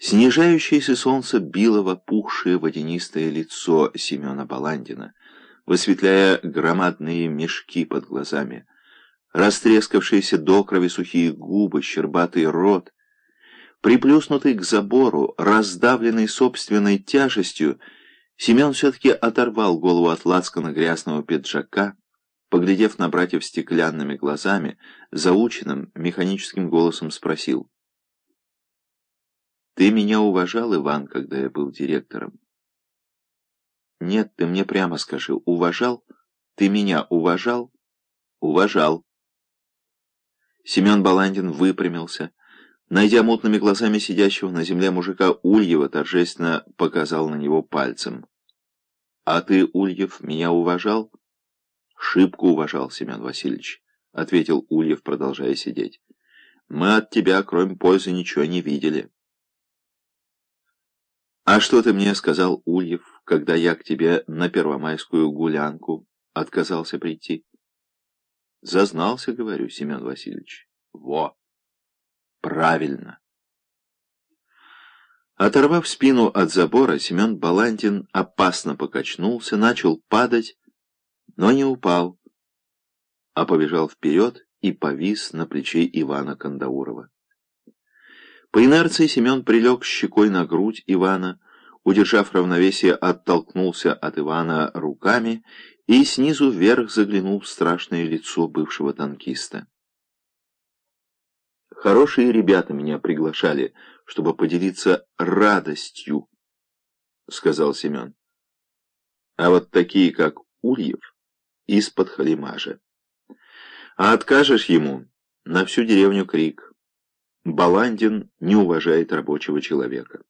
Снижающееся солнце било в опухшее водянистое лицо Семена Баландина, высветляя громадные мешки под глазами, растрескавшиеся до крови сухие губы, щербатый рот, приплюснутый к забору, раздавленный собственной тяжестью, Семен все-таки оторвал голову от лацкана грязного пиджака, поглядев на братьев стеклянными глазами, заученным механическим голосом спросил. «Ты меня уважал, Иван, когда я был директором?» «Нет, ты мне прямо скажи, уважал? Ты меня уважал?» «Уважал». Семен Баландин выпрямился, найдя мутными глазами сидящего на земле мужика Ульева, торжественно показал на него пальцем. «А ты, Ульев, меня уважал?» «Шибко уважал, Семен Васильевич», — ответил Ульев, продолжая сидеть. «Мы от тебя, кроме пользы, ничего не видели». «А что ты мне сказал, Ульев, когда я к тебе на первомайскую гулянку отказался прийти?» «Зазнался, говорю, Семен Васильевич». «Во! Правильно!» Оторвав спину от забора, Семен Балантин опасно покачнулся, начал падать, но не упал, а побежал вперед и повис на плече Ивана Кандаурова. По инерции Семен прилег щекой на грудь Ивана, удержав равновесие, оттолкнулся от Ивана руками и снизу вверх заглянул в страшное лицо бывшего танкиста. «Хорошие ребята меня приглашали, чтобы поделиться радостью», — сказал Семен. «А вот такие, как Ульев, из-под халимажа. А откажешь ему, на всю деревню крик. Баландин не уважает рабочего человека.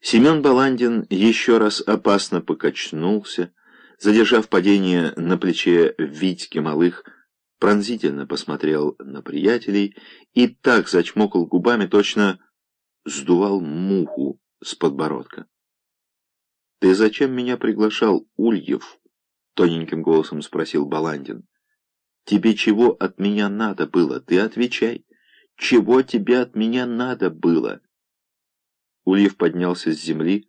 Семен Баландин еще раз опасно покачнулся, задержав падение на плече Витьки Малых, пронзительно посмотрел на приятелей и так зачмокал губами, точно сдувал муху с подбородка. «Ты зачем меня приглашал, Ульев?» — тоненьким голосом спросил Баландин. «Тебе чего от меня надо было? Ты отвечай. Чего тебе от меня надо было?» Ульев поднялся с земли,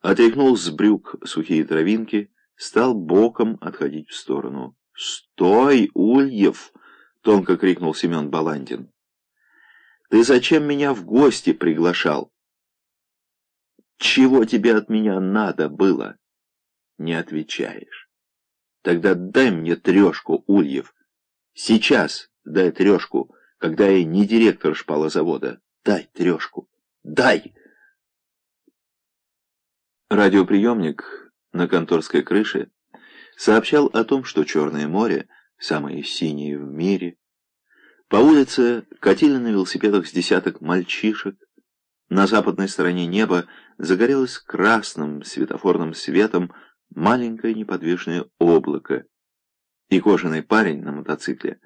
отряхнул с брюк сухие травинки, стал боком отходить в сторону. «Стой, Ульев!» — тонко крикнул Семен Баландин. «Ты зачем меня в гости приглашал?» «Чего тебе от меня надо было?» «Не отвечаешь». Тогда дай мне трешку, Ульев. Сейчас дай трешку, когда я не директор шпалозавода. Дай трешку. Дай! Радиоприемник на конторской крыше сообщал о том, что Черное море, самое синее в мире, по улице катили на велосипедах с десяток мальчишек, на западной стороне неба загорелось красным светофорным светом маленькое неподвижное облако, и кожаный парень на мотоцикле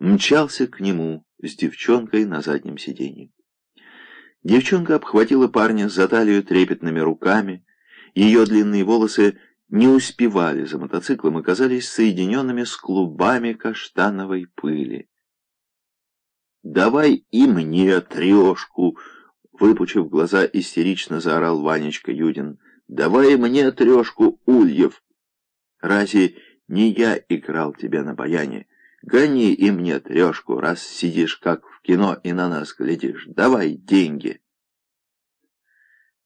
мчался к нему с девчонкой на заднем сиденье. Девчонка обхватила парня за талию трепетными руками, ее длинные волосы не успевали за мотоциклом и казались соединенными с клубами каштановой пыли. «Давай и мне трешку!» Выпучив глаза, истерично заорал Ванечка Юдин – Давай мне трешку, Ульев. Разве не я играл тебя на баяне? Гони и мне трешку, раз сидишь как в кино и на нас глядишь. Давай деньги.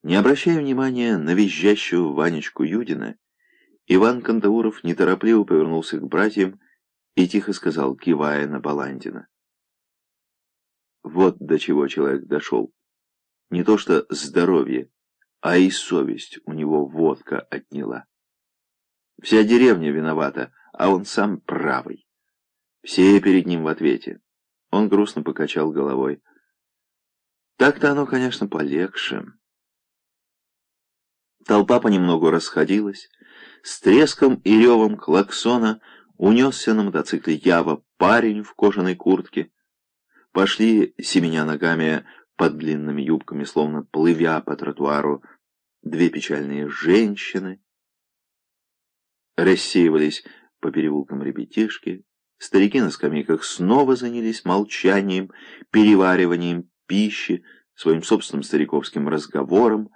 Не обращая внимания на визжащего Ванечку Юдина, Иван Кандауров неторопливо повернулся к братьям и тихо сказал, кивая на Баландина. Вот до чего человек дошел. Не то что здоровье, а и совесть у него водка отняла. Вся деревня виновата, а он сам правый. Все перед ним в ответе. Он грустно покачал головой. Так-то оно, конечно, полегче. Толпа понемногу расходилась. С треском и ревом клаксона унесся на мотоцикле Ява парень в кожаной куртке. Пошли, семеня ногами под длинными юбками, словно плывя по тротуару, две печальные женщины. Рассеивались по переулкам ребятишки. Старики на скамейках снова занялись молчанием, перевариванием пищи, своим собственным стариковским разговором,